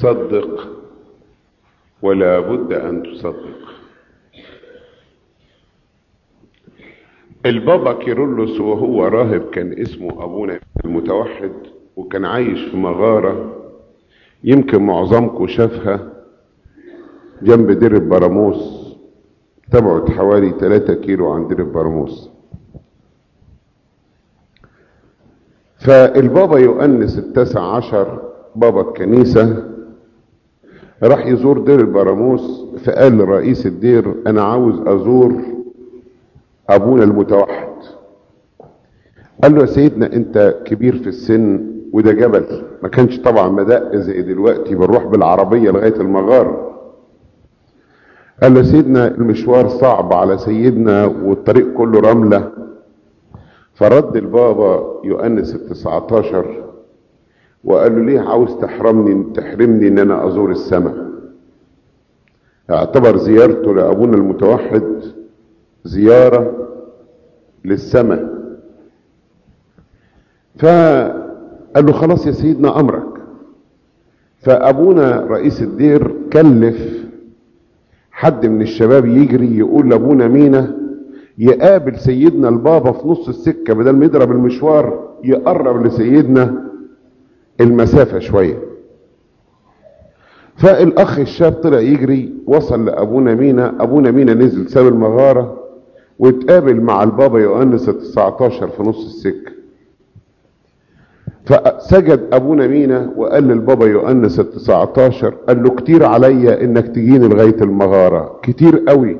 صدق ولا بد أن تصدق. البابا كيرلس وهو راهب كان اسمه أبونا المتوحد وكان عايش في مغارة يمكن معظمكم شافها جنب دير البراموس تبعد حوالي 3 كيلو عن دير البراموس. فالبابا يؤنس التاسع عشر بابا الكنيسة راح يزور دير البراموس فقال لرئيس الدير أنا عاوز أزور أبونا المتوحد. قال له يا سيدنا أنت كبير في السن وده جبل. ما كانش طبعا مدق زي دلوقتي بنروح بالعربية لغاية المغار. قال له سيدنا المشوار صعب على سيدنا والطريق كله رملة. فرد البابا يؤنس التسعتاشر وقال له ليه عاوز تحرمني تحرمني إن أنا أزور السماء؟ اعتبر زيارته لأبونا المتوحد زيارة للسماء. فقال له خلاص يا سيدنا أمرك. فأبونا رئيس الدير كلف حد من الشباب يجري يقول لأبونا مينا يقابل سيدنا البابا في نص السكة بدل ما يضرب المشوار يقرب لسيدنا المسافة شوية. فالأخ الشاب طلع يجري وصل لأبونا مينا. أبونا مينا نزل ساب المغارة واتقابل مع البابا يؤنس ال 19 في نص السكة. فسجد أبونا مينا وقال للبابا يؤنس ال 19 قال له كتير عليا إنك تجيني لغاية المغارة كتير قوي.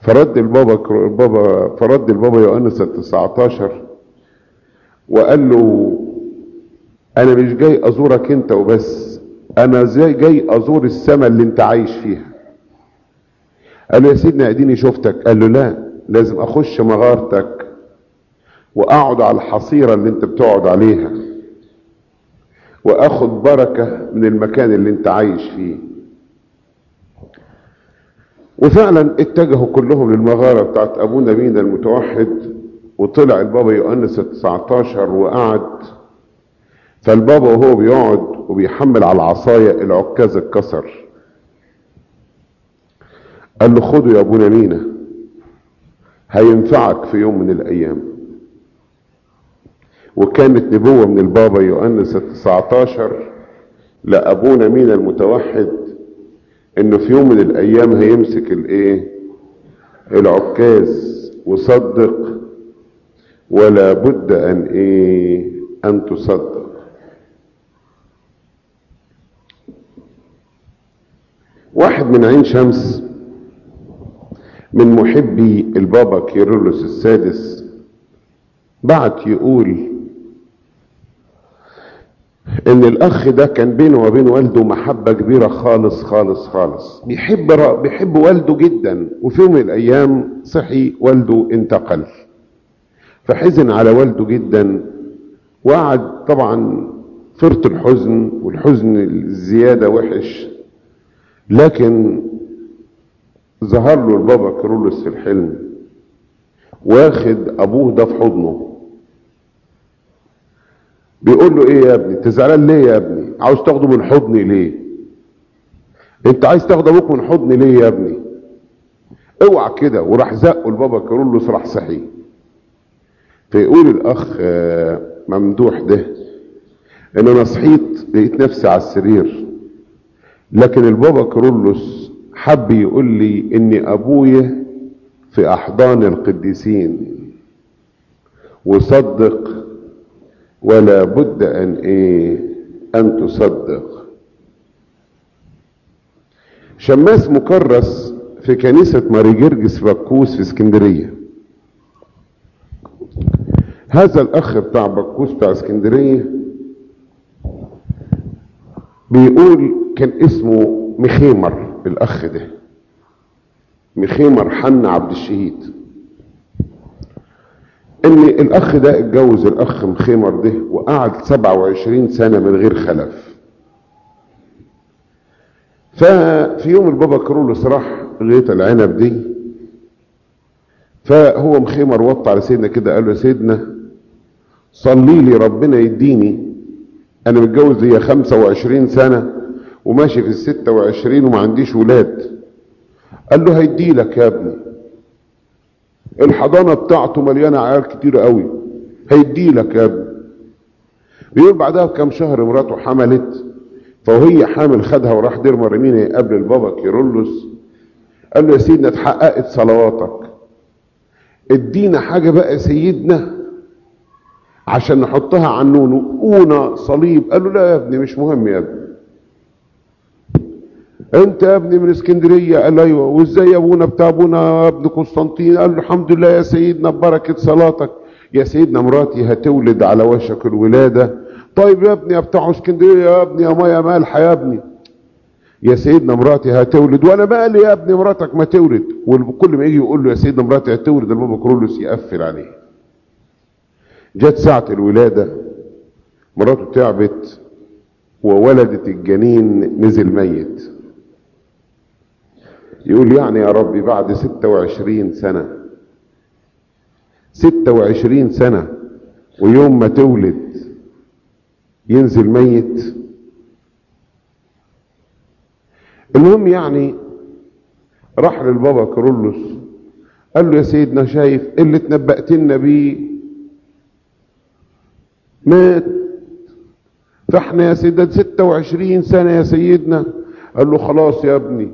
فرد البابا البابا فرد البابا يؤنس ال 19 وقال له أنا مش جاي أزورك أنت وبس أنا زي جاي أزور السماء اللي أنت عايش فيها. قال له يا سيدنا إديني شفتك. قال له لا لازم أخش مغارتك وأقعد على الحصيرة اللي أنت بتقعد عليها وأخد بركة من المكان اللي أنت عايش فيه. وفعلا اتجهوا كلهم للمغارة بتاعت ابونا مينا المتوحد وطلع البابا يؤنس ال 19 وقعد فالبابا وهو بيقعد وبيحمل على العصاية العكاز اتكسر قال له خده يا أبونا مينا هينفعك في يوم من الأيام. وكانت نبوة من البابا يؤنس التسعتاشر لأبونا مينا المتوحد إنه في يوم من الأيام هيمسك الإيه؟ العكاز وصدق ولا بد أن إيه؟ أن تصدق. واحد من عين شمس من محبي البابا كيرلس السادس بعت يقول إن الأخ ده كان بينه وبين والده محبة كبيرة خالص خالص خالص. بيحب بيحب والده جدا. وفي يوم من الأيام صحي والده انتقل. فحزن على والده جدا. وقعد طبعا فرط الحزن والحزن الزيادة وحش. لكن ظهر له البابا كرولس في الحلم واخد أبوه ده في حضنه. بيقول له إيه يا ابني؟ أنت زعلان ليه يا ابني؟ عاوز تاخده من حضني ليه؟ أنت عايز تاخد أبوك من حضني ليه يا ابني؟ اوعى كده وراح زقه البابا كارولوس راح صحي. فيقول الأخ ممدوح ده إن أنا صحيت لقيت نفسي على السرير. لكن البابا كارولوس حب يقول لي ان أبويا في أحضان القديسين. وصدق ولا بد أن إيه؟ أن تصدق. شماس مكرس في كنيسة ماري جرجس بكوس في اسكندرية. هذا الأخ بتاع بكوس بتاع اسكندرية بيقول كان اسمه مخيمر الأخ ده. مخيمر حنا عبد الشهيد. إن الأخ ده اتجوز الأخ مخيمر ده وقعد 27 سنة من غير خلف. ففي يوم البابا كرولوس راح غيط العنب دي. فهو مخيمر وط على سيدنا كده قال له يا سيدنا صلي لي ربنا يديني أنا متجوز هي 25 سنة وماشي في ال 26 وما عنديش ولاد. قال له هيديلك يا ابني. الحضانة بتاعته مليانة عيال كتير قوي. هيديلك يا ابني. بيقول بعدها بكام شهر مراته حملت وهي حامل خدها وراح دير مرمينا يقابل البابا كيرلس. قال له يا سيدنا اتحققت صلواتك. ادينا حاجة بقى سيدنا. عشان نحطها على النونو أيقونة صليب. قال له لا يا ابني مش مهم يا ابني. انت يا ابني من اسكندرية؟ قال أيوه. وإزاي أبونا؟ بتاع أبونا ابن قسطنطين. قال له الحمد لله يا سيدنا ببركة صلاتك. يا سيدنا مراتي هتولد على وشك الولادة. طيب يا ابني يا بتاع اسكندرية يا ابني يا مايا مالحه يا ابني. يا سيدنا مراتي هتولد. وأنا مالي يا ابني؟ مراتك ما تولد. وكل ما يجي يقول له يا سيدنا مراتي هتولد البابا كرولوس يقفل عليه. جت ساعة الولادة مراته تعبت وولدت الجنين نزل ميت. يقول يعني يا ربي بعد ستة وعشرين سنة ستة وعشرين سنة ويوم ما تولد ينزل ميت. المهم يعني راح للبابا كرولوس قال له يا سيدنا شايف اللي اتنبأت لنا بيه مات. فاحنا يا سيدنا 26 سنة يا سيدنا. قال له خلاص يا ابني.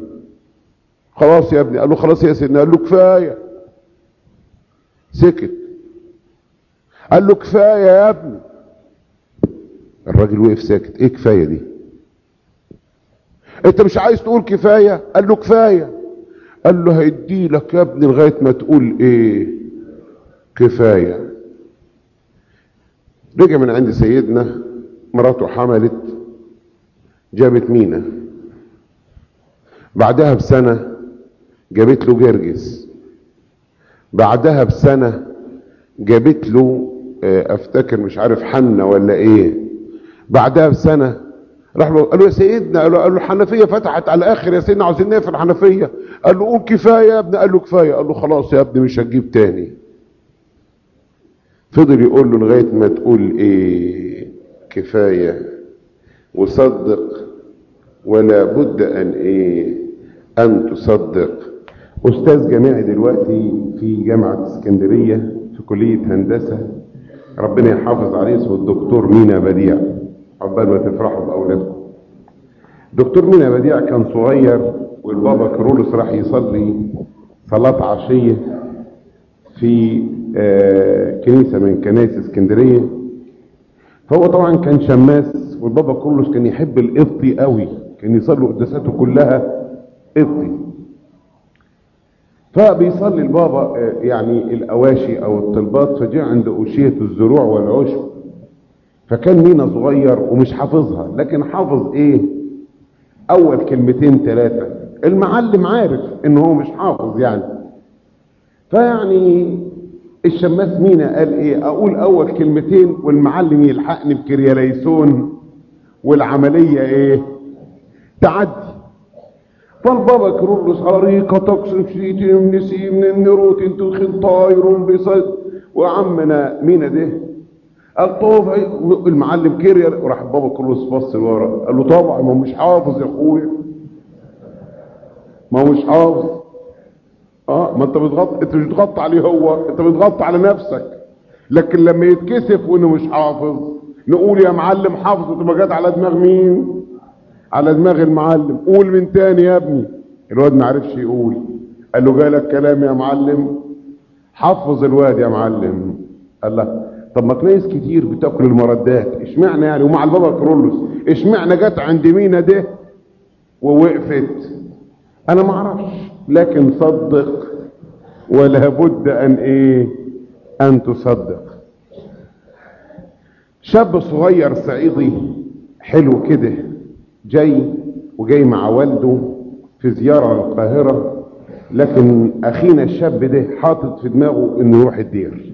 خلاص يا ابني. قال له خلاص يا سيدنا. قال له كفاية. سكت. قال له كفاية يا ابني. الراجل وقف ساكت. إيه كفاية دي؟ أنت مش عايز تقول كفاية؟ قال له كفاية. قال له هيدي لك يا ابني لغاية ما تقول إيه؟ كفاية. رجع من عند سيدنا مراته حملت جابت مينا. بعدها بسنة جابت له جرجس. بعدها بسنة جابت له أفتكر مش عارف حنة ولا إيه. بعدها بسنة راح له قال له يا سيدنا قال له, قال له الحنفية فتحت على الآخر يا سيدنا عاوزين نقفل الحنفية. قال له قول كفاية يا ابني. قال له كفاية. قال له خلاص يا ابني مش هتجيب تاني. فضل يقول له لغاية ما تقول إيه كفاية وصدق ولا بد أن إيه أن تصدق. أستاذ جامعي دلوقتي في جامعة اسكندرية في كلية هندسة ربنا يحافظ عليه اسمه الدكتور مينا بديع. عقبال ما تفرحوا بأولادكم. دكتور مينا بديع كان صغير والبابا كرولوس راح يصلي صلاة عشية. في آه كنيسة من كنائس اسكندرية. فهو طبعا كان شماس والبابا كرولوس كان يحب القبطي قوي كان يصلي قداساته كلها قبطي. فبيصلي البابا يعني الأواشي أو الطلبات فجاء عند أوشية الزروع والعشب. فكان مينا صغير ومش حافظها لكن حافظ إيه؟ أول كلمتين ثلاثة المعلم عارف إن هو مش حافظ يعني. فيعني الشماس مينا قال إيه؟ أقول أول كلمتين والمعلم يلحقني بكرياليسون والعملية إيه؟ تعدي. فالبابا كرولوس عريقة تقصف شيتي من نسي من النروت انتو طاير بصد. وعمنا مينا ده. قال طوف المعلم كيريا وراح بابا كرولوس بص لورا قال له طبعا ما مش حافظ يا أخويا. ما مش حافظ. آه ما أنت بتغطي أنت مش بتغطي عليه هو أنت بتغطي على نفسك. لكن لما يتكسف وأنه مش حافظ نقول يا معلم حافظ تبقى جت على دماغ مين؟ على دماغ المعلم. قول من تاني يا ابني. الواد ما عرفش يقول. قال له جالك كلام يا معلم؟ حفظ الواد يا معلم. قال له طب ما كنايس كتير بتاكل المردات. اشمعنى يعني؟ ومع البابا كرولوس. اشمعنى جت عند مينا ده ووقفت؟ أنا ما أعرفش. لكن صدق ولا بد أن إيه؟ أن تصدق. شاب صغير صعيدي حلو كده جاي وجاي مع والده في زيارة القاهرة لكن أخينا الشاب ده حاطط في دماغه إنه يروح الدير.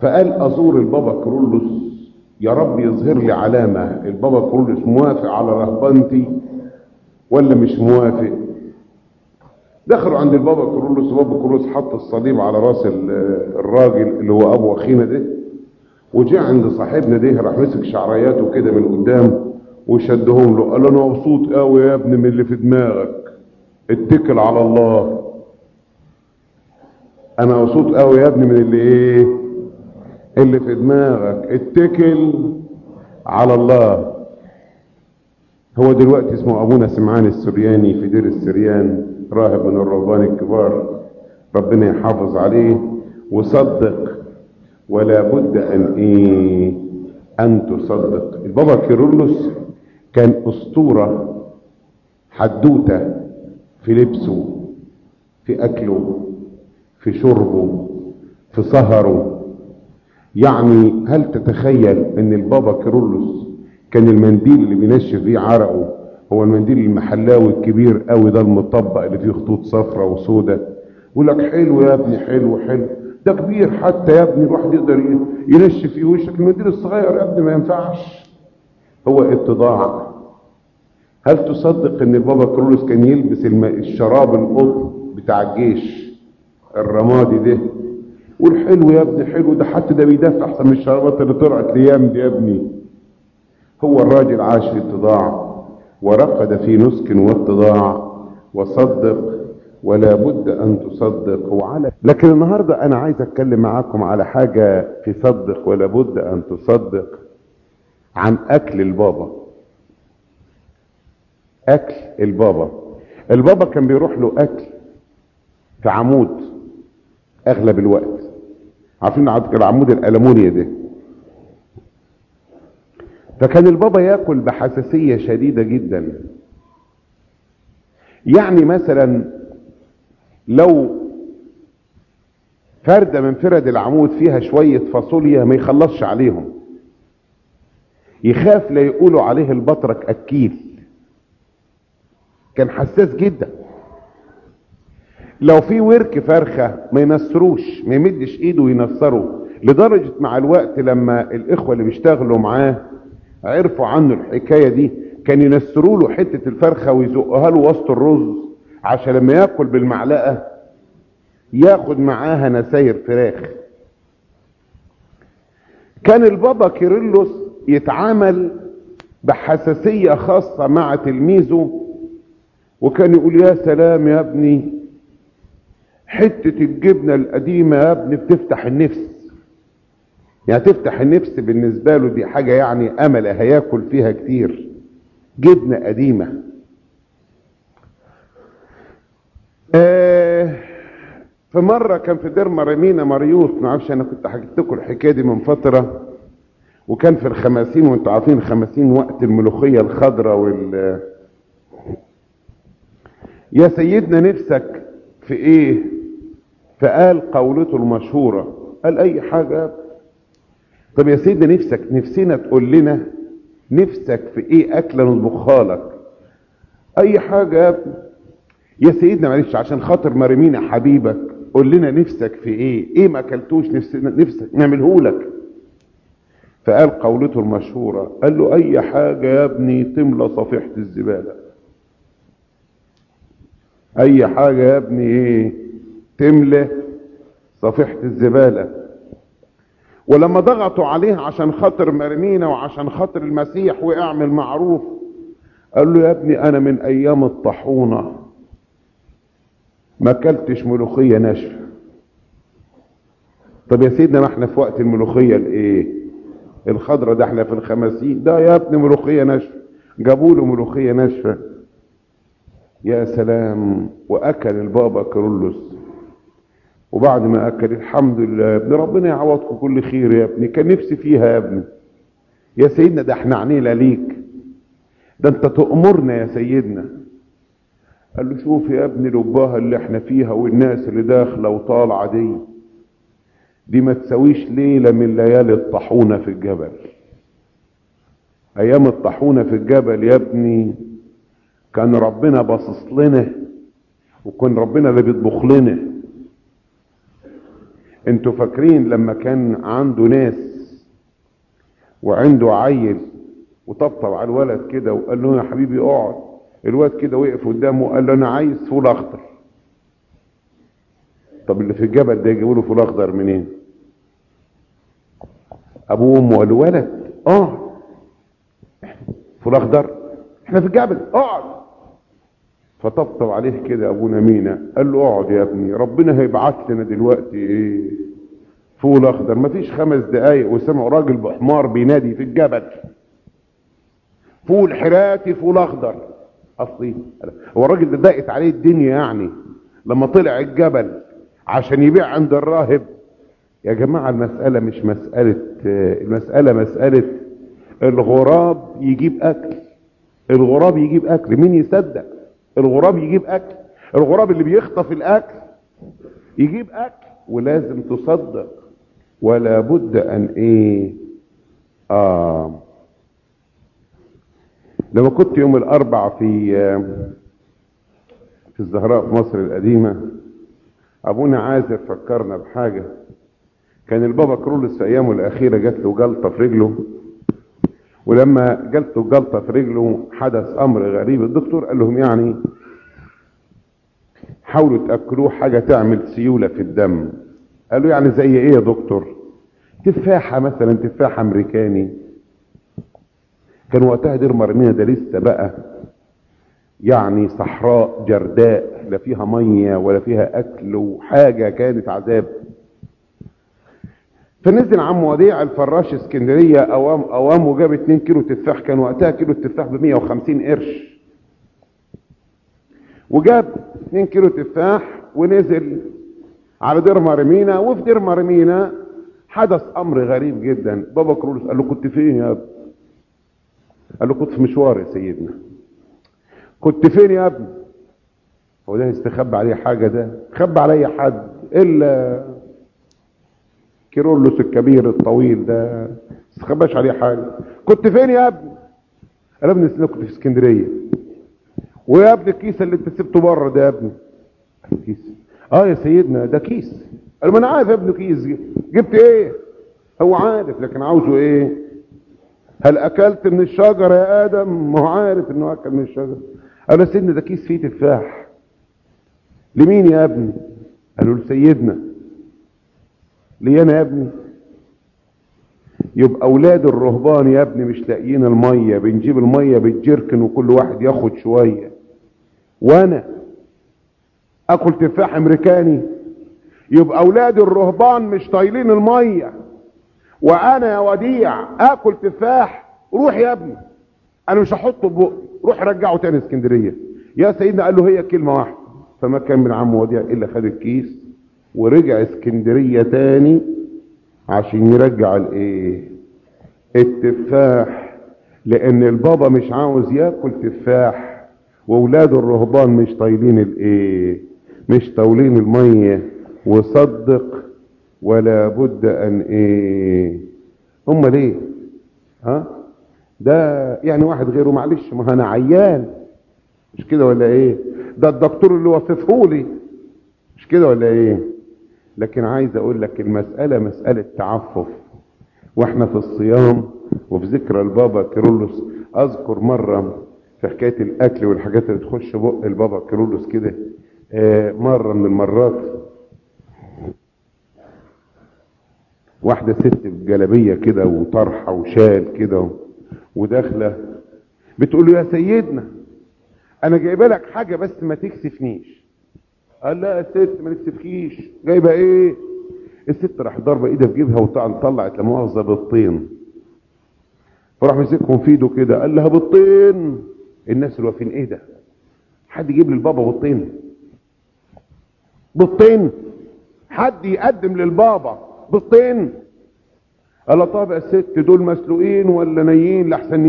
فقال أزور البابا كرولوس يا رب يظهر لي علامة. البابا كرولوس موافق على رهبنتي ولا مش موافق؟ دخلوا عند البابا كرولوس وبابا كرولوس حط الصليب على راس الراجل اللي هو أبو أخينا ده وجاء عند صاحبنا ده راح مسك شعرياته كده من قدام وشدهم له قال أنا مبسوط قوي يا ابني من اللي في دماغك اتكل على الله. أنا مبسوط قوي يا ابني من اللي إيه؟ اللي في دماغك اتكل على الله. هو دلوقتي اسمه أبونا سمعان السرياني في دير السريان. راهب من الرهبان الكبار. ربنا يحافظ عليه وصدق ولا بد أن إيه؟ أن تصدق. البابا كيرلس كان أسطورة حدوتة في لبسه في أكله في شربه في سهره. يعني هل تتخيل إن البابا كيرلس كان المنديل اللي بينشف بيه عرقه هو المنديل المحلاوي الكبير قوي ده المطبق اللي فيه خطوط صفرة وسودة. يقول لك حلو يا ابني حلو حلو. ده كبير حتى يا ابني الواحد يقدر ينشف فيه وشك المنديل الصغير يا ابني ما ينفعش. هو اتضاع هل تصدق إن البابا كرولوس كان يلبس. الشراب القطن بتاع الجيش الرمادي ده؟ قول حلو يا ابني حلو. ده حتى ده بيدافع أحسن من الشرابات اللي طلعت الأيام دي يا ابني. هو الراجل عاش في اتضاع ورقد في نسك واتضاع. وصدق ولا بد أن تصدق وعلى. لكن النهارده أنا عايز أتكلم معاكم على حاجة في صدق ولا بد أن تصدق عن أكل البابا. أكل البابا. البابا كان بيروح له أكل في عمود أغلب الوقت. عارفين العمود الألمونيا ده؟ فكان البابا ياكل بحساسية شديدة جدا. يعني مثلا لو فردة من فرد العمود فيها شوية فاصوليا ما يخلصش عليهم. يخاف لا يقولوا عليه البطرك أكيل. كان حساس جدا. لو في ورك فرخة ما ينصروش ما يمدش إيده وينصره لدرجة مع الوقت لما الإخوة اللي بيشتغلوا معاه عرفوا عنه الحكاية دي. كان ينسروا له حتة الفرخة ويزقها له وسط الرز عشان لما ياكل بالمعلقة ياخد معاها نساير فراخ. كان البابا كيرلس يتعامل بحساسية خاصة مع تلميذه وكان يقول يا سلام يا ابني حتة الجبنة القديمة يا ابني بتفتح النفس. يعني تفتح النفس بالنسبة له دي حاجة يعني أمل هياكل فيها كتير. جبنة قديمة. آه في مرة كان في دير مريمينا مريوط معرفش أنا كنت حكيت لكم الحكاية دي من فترة وكان في الخماسين وأنتوا عارفين الخماسين وقت الملوخية الخضراء وال يا سيدنا نفسك في إيه؟ فقال قولته المشهورة. قال أي حاجة؟ طب يا سيدنا نفسك نفسنا تقول لنا نفسك في إيه أكلة نطبخها لك؟ أي حاجة يا ابني. يا سيدنا معلش عشان خاطر مرمينا حبيبك قول لنا نفسك في إيه؟ إيه ما أكلتوش نفسنا نفسك نعمله لك؟ فقال قولته المشهورة قال له أي حاجة يا ابني تملى صفيحة الزبالة. أي حاجة يا ابني إيه؟ تملى صفيحة الزبالة. ولما ضغطوا عليه عشان خاطر مرمينا وعشان خاطر المسيح وأعمل معروف قال له يا ابني أنا من أيام الطاحونة ما أكلتش ملوخية ناشفة. طب يا سيدنا ما إحنا في وقت الملوخية الإيه؟ الخضرة ده إحنا في الخمسين ده يا ابني ملوخية ناشفة. جابوا له ملوخية ناشفة. يا سلام. وأكل البابا كرولوس. وبعد ما أكل الحمد لله يا ابني ربنا يعوضكم كل خير يا ابني. كان نفسي فيها يا ابني. يا سيدنا ده إحنا عنينا ليك. ده انت تأمرنا يا سيدنا. قال له شوف يا ابني الأباهة اللي إحنا فيها والناس اللي داخلة وطالعة دي. دي ما تساويش ليلة من ليالي الطاحونة في الجبل. أيام الطاحونة في الجبل يا ابني كان ربنا باصص لنا وكان ربنا اللي بيطبخ لنا. أنتوا فاكرين لما كان عنده ناس وعنده عيل وطبطب على الولد كده وقال له يا حبيبي اقعد الواد كده وقف قدامه وقال له أنا عايز فول اخضر. طب اللي في الجبل ده يجيبوا له فول اخضر منين؟ ابوه وامه قالوا ولد اقعد. فول اخضر؟ إحنا في الجبل اقعد. فطبطب عليه كده ابونا مينا قال له اقعد يا ابني ربنا هيبعت لنا دلوقتي إيه؟ فول أخضر. مفيش خمس دقايق وسمعوا راجل بحمار بينادي في الجبل. فول حراتي فول أخضر. أصلي. هو الراجل ده ضاقت عليه الدنيا يعني لما طلع الجبل عشان يبيع عند الراهب. يا جماعة المسألة مش مسألة المسألة مسألة الغراب يجيب أكل. الغراب يجيب أكل. مين يصدق؟ الغراب يجيب أكل الغراب اللي بيخطف الأكل يجيب أكل ولازم تصدق. ولا بد أن إيه؟ آه. لما كنت يوم الأربع في في الزهراء في مصر القديمة أبونا عازر فكرنا بحاجة. كان البابا كرولس في أيامه الأخيرة جات له جلطة في رجله. ولما جات له جلطة في رجله حدث أمر غريب. الدكتور قال لهم يعني حاولوا تأكلوه حاجة تعمل سيولة في الدم. قالوا يعني زي إيه يا دكتور؟ تفاحة مثلا تفاحة أمريكاني. كان وقتها دير مرمينا ده لسه بقى يعني صحراء جرداء لا فيها مية ولا فيها أكل وحاجة كانت عذاب. فنزل عم وديع الفراش اسكندرية اوام اوام وجاب 2 كيلو تفاح. كان وقتها كيلو التفاح ب 150 قرش. وجاب 2 كيلو تفاح ونزل على دير مرمينا وفي دير مرمينا حدث أمر غريب جدا. بابا كرولوس قال له كنت فين يا ابني؟ قال له كنت في مشوار يا سيدنا. كنت فين يا ابني؟ هو ده يستخبى عليه حاجة ده؟ خبى عليا حد إلا كيرولوس الكبير الطويل ده استخباش عليه حاجة. كنت فين يا ابني؟ قال ابني كنت في اسكندرية. ويا ابني الكيس اللي انت سبته بره ده يا ابني. كيس. آه يا سيدنا ده كيس. قال ما أنا عارف يا ابني كيس. جبت إيه؟ هو عارف لكن عاوزه إيه؟ هل أكلت من الشجرة يا آدم؟ ما هو عارف إنه أكل من الشجرة. قال سيدنا ده كيس فيه تفاح. لمين يا ابني؟ قالوا لسيدنا. ليه أنا يا ابني؟ يبقى أولاد الرهبان يا ابني مش لاقيين المية بنجيب المية بالجركن وكل واحد ياخد شوية. وأنا آكل تفاح أمريكاني؟ يبقى أولاد الرهبان مش طايلين المية. وأنا يا وديع آكل تفاح. روح يا ابني. أنا مش هحطه بقي. روح رجعه تاني اسكندرية. يا سيدنا قال له هي كلمة واحدة. فما كان من عم وديع إلا خد الكيس. ورجع اسكندرية تاني عشان يرجع الايه؟ التفاح. لأن البابا مش عاوز ياكل تفاح واولاد الرهبان مش طايلين الايه؟ مش طاولين المية. وصدق ولا بد أن إيه؟ هم ليه ها؟ ده يعني واحد غيره معلش ما أنا عيان. مش كده ولا إيه؟ ده الدكتور اللي وصفه لي مش كده ولا إيه؟ لكن عايز أقول لك المسألة مسألة تعفف. وإحنا في الصيام وفي ذكرى البابا كيرلس أذكر مرة في حكاية الأكل والحاجات اللي تخش بق البابا كيرلس كده آه مرة من المرات واحدة ست بجلبية كده وطرحة وشال كده وداخلة بتقول له يا سيدنا أنا جايبة لك حاجة بس ما تكسفنيش. قال لا يا ست ما نكسفكيش جايبة إيه؟ الست راح ضربة إيدها في جيبها وطلعت لا مؤاخذة بالطين. فراح مسكهم في إيده كده قال لها بالطين. الناس اللي واقفين إيه ده؟ حد يجيب للبابا بالطين؟ بالطين. حد يقدم للبابا بالطين؟ قال طب يا ست دول مسلوقين ولا نيين لحسن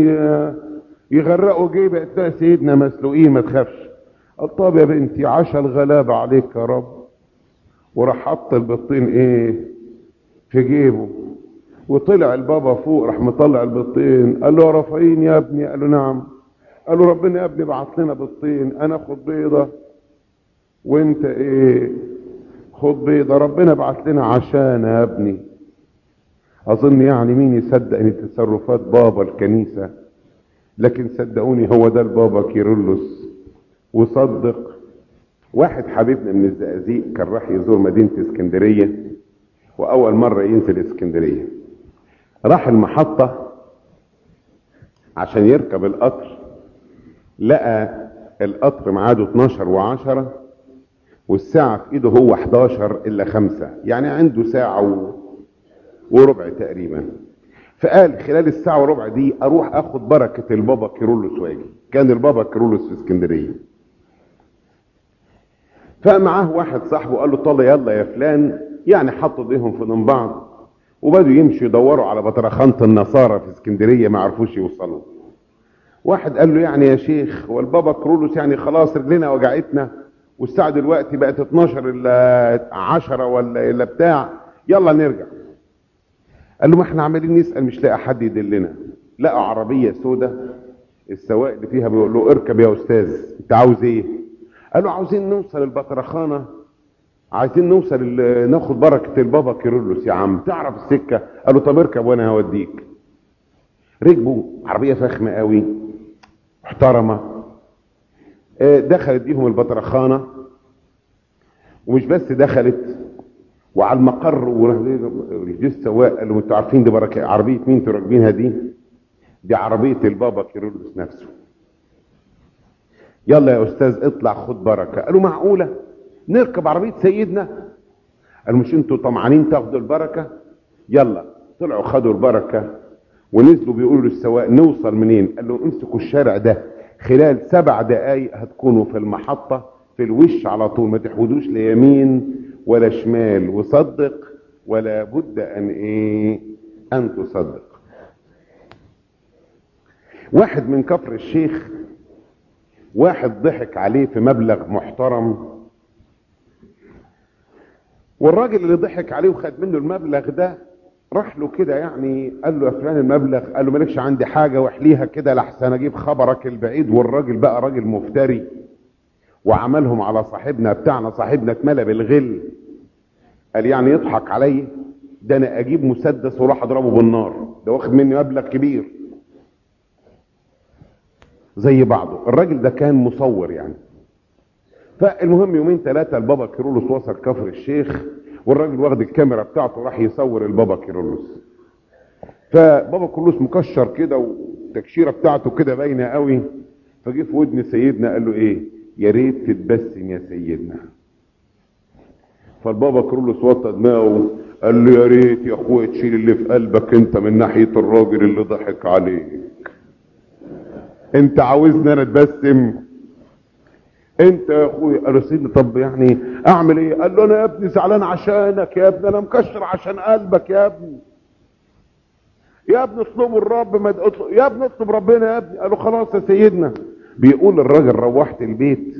يغرقوا جيبك ده سيدنا مسلوقين ما تخافش. قال طب يا بنتي عشا الغلابة عليك يا رب. وراح حط البطين إيه؟ في جيبه. وطلع البابا فوق راح مطلع البطين. قال له رافعين يا ابني؟ قال له نعم. قال له ربنا يا ابني بعت لنا بطين. أنا اخد بيضة. وأنت إيه؟ خد بيضة. ربنا بعت لنا عشان يا ابني. أظن يعني مين يصدق إن تصرفات بابا الكنيسة؟ لكن صدقوني هو ده البابا كيرلس. وصدق. واحد حبيبنا من الزقازيق كان راح يزور مدينة اسكندرية وأول مرة ينزل اسكندرية. راح المحطة عشان يركب القطر لقى القطر ميعاده 12 و10 والساعة في إيده هو 11 إلا 5 يعني عنده ساعة. وربع تقريبا. فقال خلال الساعة وربع دي أروح أخد بركة البابا كيرلس وأجي. كان البابا كيرلس في اسكندرية. فمعاه واحد صاحبه قال له طلع يلا يا فلان. يعني حطوا ايديهم في بعض. وبدوا يمشوا يدوروا على بطرخانة النصارى في اسكندرية ما عرفوش يوصلوا. واحد قال له يعني يا شيخ والبابا كرولوس يعني خلاص رجلنا وجعتنا والساعة دلوقتي بقت 12 إلا 10 ولا إلا بتاع. يلا نرجع. قال له ما إحنا عمالين نسأل مش لاقي حد يدلنا. لقى عربية سودة السواق اللي فيها بيقول له اركب يا أستاذ أنت عاوز إيه؟ قال له عاوزين نوصل البطرخانة عايزين نوصل ناخد بركة البابا كيرلس يا عم. تعرف السكة. قال له طب اركب وأنا هوديك. ركبوا. عربية فخمة قوي. محترمة. آه، دخلت بيهم البطرخانة ومش بس دخلت وعلى المقر ورجل السواق قال له أنتوا عارفين دي بركة عربية مين أنتوا راكبينها دي؟ دي عربية البابا كيرلس نفسه. يلا يا أستاذ اطلع خد بركة. قالوا معقولة؟ نركب عربية سيدنا. قالوا مش أنتوا طمعانين تاخدوا البركة؟ يلا. طلعوا خدوا البركة ونزلوا بيقولوا للسواق نوصل منين؟ قال له امسكوا الشارع ده. خلال سبع دقايق هتكونوا في المحطة في الوش على طول. ما تحودوش ليمين ولا شمال. وصدق ولا بد أن إيه؟ أن تصدق. واحد من كفر الشيخ واحد ضحك عليه في مبلغ محترم. والراجل اللي ضحك عليه وخد منه المبلغ ده راح له كده يعني قال له يا فلان المبلغ قال له مالكش عندي حاجة واحليها كده لحسن أجيب خبرك البعيد. والراجل بقى راجل مفتري وعملهم على صاحبنا بتاعنا صاحبنا اتملى بالغل. قال يعني يضحك علي ده أنا أجيب مسدس وأروح أضربه بالنار. ده واخد مني مبلغ كبير. زي بعضه. الراجل ده كان مصور يعني. فالمهم يومين ثلاثة البابا كيرلس وصل كفر الشيخ والراجل واخد الكاميرا بتاعته راح يصور البابا كيرلس فبابا كيرلس مكشر كده والتكشيرة بتاعته كده باينة قوي. فجه في ودن سيدنا قال له إيه؟ يا ريت تتبسم يا سيدنا. فالبابا كيرلس وطى دماغه قال له يا ريت يا أخويا تشيل اللي في قلبك أنت من ناحية الراجل اللي ضحك عليك. انت عاوزني أنا اتبسم. انت يا له سيدنا طب يعني اعمل إيه؟ قال له أنا يا ابني زعلان عشانك يا ابني أنا مكشر عشان قلبك يا ابني. يا ابني اطلبوا الرب ما يا ابني اطلب ربنا يا ابني. قال له خلاص يا سيدنا. بيقول الراجل روحت البيت.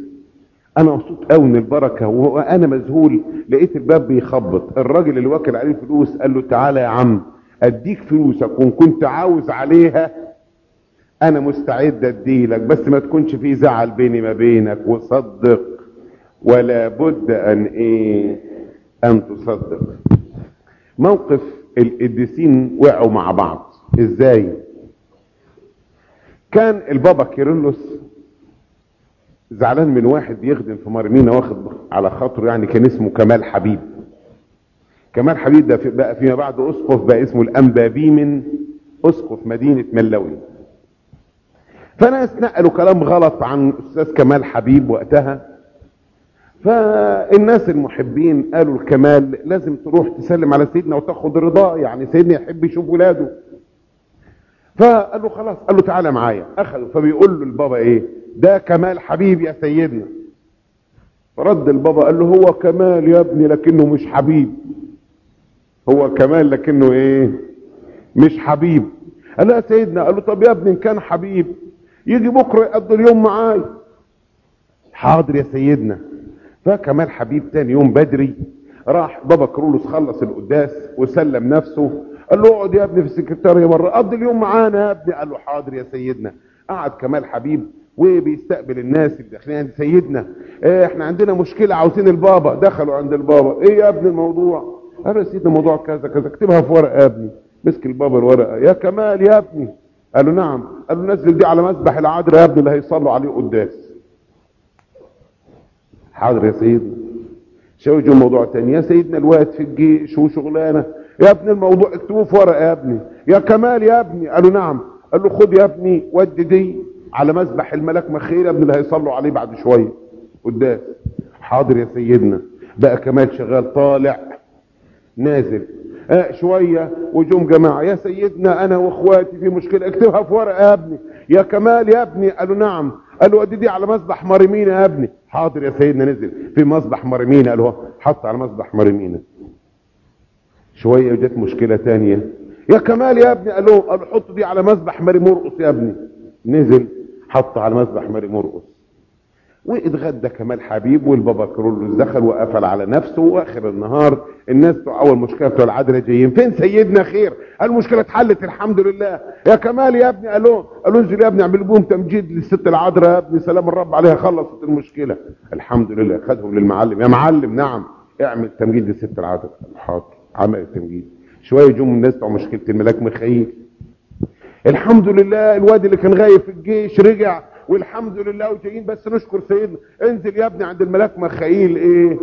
أنا مبسوط قوي من البركة وأنا مذهول. لقيت الباب بيخبط. الراجل اللي واكل عليه فلوس قال له تعالى يا عم اديك فلوسك وان كنت عاوز عليها أنا مستعد اديلك بس ما تكونش في زعل بيني ما بينك وصدق. ولا بد أن إيه أن تصدق. موقف القديسين وقعوا مع بعض. إزاي؟ كان البابا كيرلس زعلان من واحد يخدم في مرمينا واخد على خاطره يعني كان اسمه كمال حبيب. كمال حبيب ده بقى فيما بعد أسقف بقى اسمه الانبابيمن أسقف مدينة ملوي فناس نقلوا كلام غلط عن أستاذ كمال حبيب وقتها. فالناس المحبين قالوا الكمال لازم تروح تسلم على سيدنا وتاخد رضاه يعني سيدنا يحب يشوف ولاده. فقال له خلاص قال له تعالى معايا. أخذه فبيقول له البابا إيه؟ ده كمال حبيب يا سيدنا. فرد البابا قال له هو كمال يا ابني لكنه مش حبيب. هو كمال لكنه إيه؟ مش حبيب. قال له يا سيدنا قال له طب يا ابني إن كان حبيب يجي بكرة يقضي اليوم معاي. حاضر يا سيدنا. فكمال حبيب تاني يوم بدري راح بابا كرولوس خلص القداس وسلم نفسه قال له اقعد يا ابني في السكرتارية بره قضي اليوم معانا يا ابني. قال له حاضر يا سيدنا. قعد كمال حبيب وبيستقبل الناس اللي عند سيدنا. إيه إحنا عندنا مشكلة عاوزين البابا. دخلوا عند البابا. إيه يا ابني الموضوع؟ قال له يا سيدنا موضوع كذا كذا. اكتبها في ورقة يا ابني. مسك البابا الورقة. يا كمال يا ابني. قال له نعم. قال له نزل دي على مسبح العذراء يا ابني اللي هيصلوا عليه قداس حاضر يا سيدنا شوجوا موضوع تاني. يا سيدنا الوقت في الجيش وشغلانة. يا ابني الموضوع اكتبوه في ورقة يا ابني. يا كمال يا ابني. قالوا نعم. قال له خد يا ابني ودي دي على مذبح الملاك مخير يا ابني اللي هيصلوا عليه بعد شوية. قدام حاضر يا سيدنا. بقى كمال شغال طالع نازل. آه شوية وجم جماعة. يا سيدنا أنا وإخواتي في مشكلة. اكتبها في ورقة يا ابني. يا كمال يا ابني. قالوا نعم. قالوا ادي دي على مذبح مريمينا يا ابني. حاضر يا سيدنا نزل. في مذبح مريمينا قالوا حط على مذبح مريمينا شوية وجت مشكلة تانية. يا كمال يا ابني قالوا قالوا حط دي على مذبح ماري مرقص يا ابني. نزل حط على مذبح ماري مرقص. واتغدى كمال حبيب والبابا كرولوس دخل وقفل على نفسه وآخر النهار الناس بتوع أول مشكلة بتوع العدل جايين. فين سيدنا خير؟ المشكلة اتحلت الحمد لله. يا كمال يا ابني قالوا قالوا انزل يا ابني اعمل بهم تمجيد للست العذراء يا ابني. سلام الرب عليها خلصت المشكلة. الحمد لله خدهم للمعلم. يا معلم نعم. اعمل تمجيد للست العذراء. حاضر عمل التمجيد. شوية جم الناس بتوع مشكلة الملاك ميخائيل الحمد لله الواد اللي كان غايب في الجيش رجع. والحمد لله وجايين بس نشكر سيدنا. انزل يا ابني عند الملاك مخايل إيه؟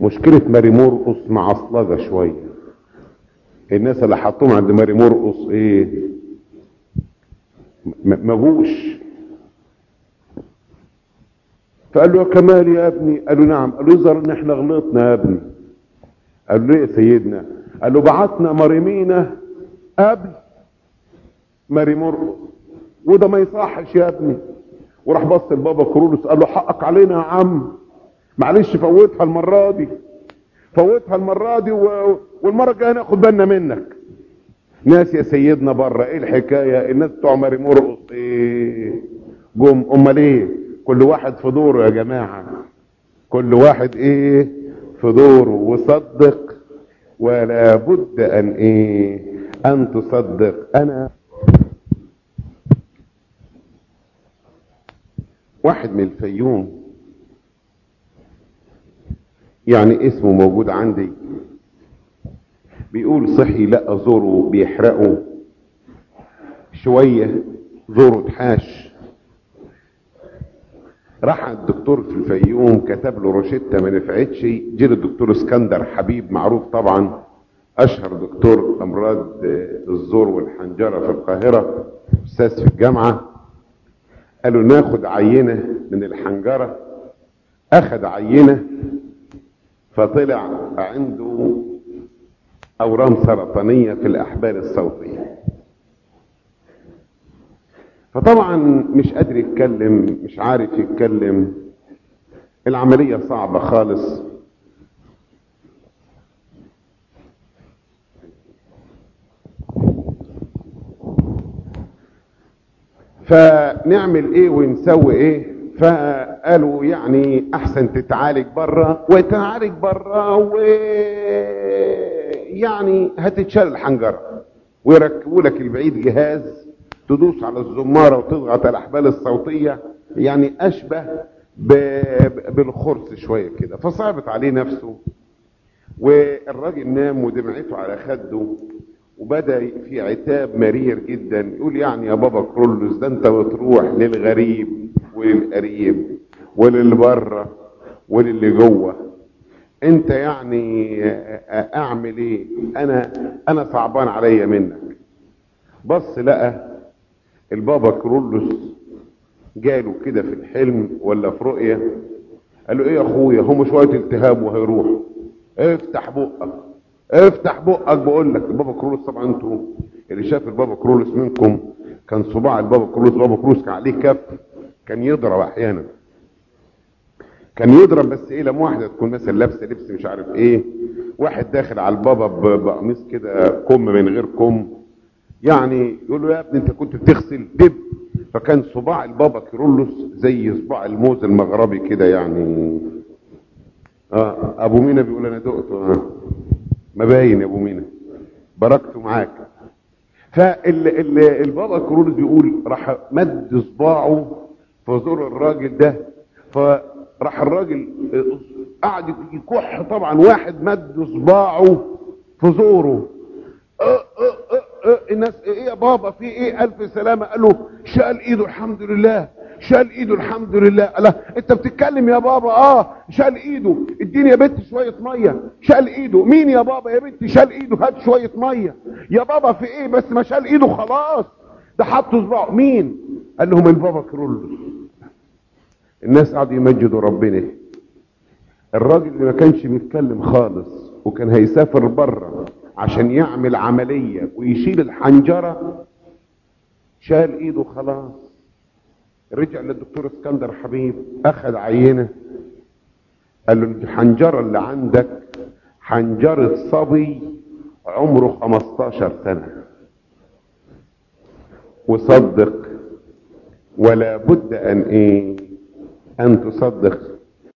مشكلة ماري مرقص معصلجة شوية. الناس اللي حطوهم عند ماري مرقص إيه؟ مجوش فقال له يا كمال يا ابني. قالوا نعم. قالوا يظهر إن إحنا غلطنا يا ابني. قال له إيه سيدنا؟ قال له بعتنا مريمينا قبل ماري مرقص وده ما يصحش يا ابني. وراح بص لبابا كرولوس قال له حقك علينا يا عم. معلش فوتها المرة دي. فوتها المرة دي و... والمرة الجاية ناخد بالنا منك. ناس يا سيدنا بره إيه الحكاية؟ الناس بتوع ماري مرقص إيه جم أمال إيه؟ كل واحد في دوره يا جماعة. كل واحد إيه؟ في دوره. وصدق ولا بد أن إيه؟ أن تصدق. أنا واحد من الفيوم. يعني اسمه موجود عندي. بيقول صحي لقى زوره بيحرقه. شوية زوره اتحاش. راح الدكتور في الفيوم كتب له روشتة ما نفعتش. جه الدكتور اسكندر حبيب معروف طبعا. أشهر دكتور أمراض الزور والحنجرة في القاهرة أستاذ في الجامعة. قالوا ناخد عينة من الحنجرة. أخد عينة فطلع عنده أورام سرطانية في الأحبال الصوتية. فطبعا مش قادر يتكلم مش عارف يتكلم. العملية صعبة خالص. فنعمل إيه ونسوي إيه؟ فقالوا يعني أحسن تتعالج بره وتعالج بره و يعني هتتشال الحنجرة. ويركبوا لك البعيد جهاز تدوس على الزمارة وتضغط الأحبال الصوتية يعني أشبه. بالخرس شوية كده. فصعبت عليه نفسه والراجل نام ودمعته على خده. وبدأ في عتاب مرير جدا. يقول يعني يا بابا كرولوس ده أنت بتروح للغريب وللقريب وللي بره وللي جوه. أنت يعني أعمل إيه؟ أنا أنا صعبان عليا منك. بص لقى البابا كرولوس جاله كده في الحلم ولا في رؤية. قال له إيه يا أخويا؟ هم شوية التهاب وهيروح. افتح بقك. افتح بقك بقول لك البابا كرولوس طبعا أنتوا اللي شاف البابا كرولوس منكم. كان صباع البابا كرولوس البابا كرولوس كان عليه كف كان يضرب أحيانا. كان يضرب بس إيه لما واحدة تكون مثلا لابسة لبس مش عارف إيه. واحد داخل على البابا بقميص كده كم من غير كم. يعني يقول له يا ابني أنت كنت بتغسل دب. فكان صباع البابا كيرلس زي صباع الموز المغربي كده يعني. آه أبو مينا بيقول أنا دقته. آه. ما باين يا أبو مينا. بركته معاك. فالبابا كيرلس بيقول راح مد صباعه في زور الراجل ده فراح الراجل قعد يكح طبعا واحد مد صباعه في زوره. أه أه أه الناس إيه يا بابا في إيه؟ ألف سلامة. قال له شال إيده الحمد لله. شال ايده الحمد لله. لا انت بتتكلم يا بابا. آه شال ايده. اديني يا بنت شوية مية. شال ايده. مين يا بابا يا بنتي شال ايده هات شوية مية. يا بابا في إيه بس ما شال ايده؟ خلاص. ده حط صباعه. مين؟ قال لهم البابا كرولوس الناس قعدوا يمجدوا ربنا. الراجل اللي ما كانش بيتكلم خالص وكان هيسافر بره عشان يعمل عملية ويشيل الحنجرة شال ايده خلاص. رجع للدكتور اسكندر حبيب أخذ عينة قال له الحنجرة اللي عندك حنجرة صبي عمره 15 سنة. وصدق ولا بد أن إيه؟ أن تصدق.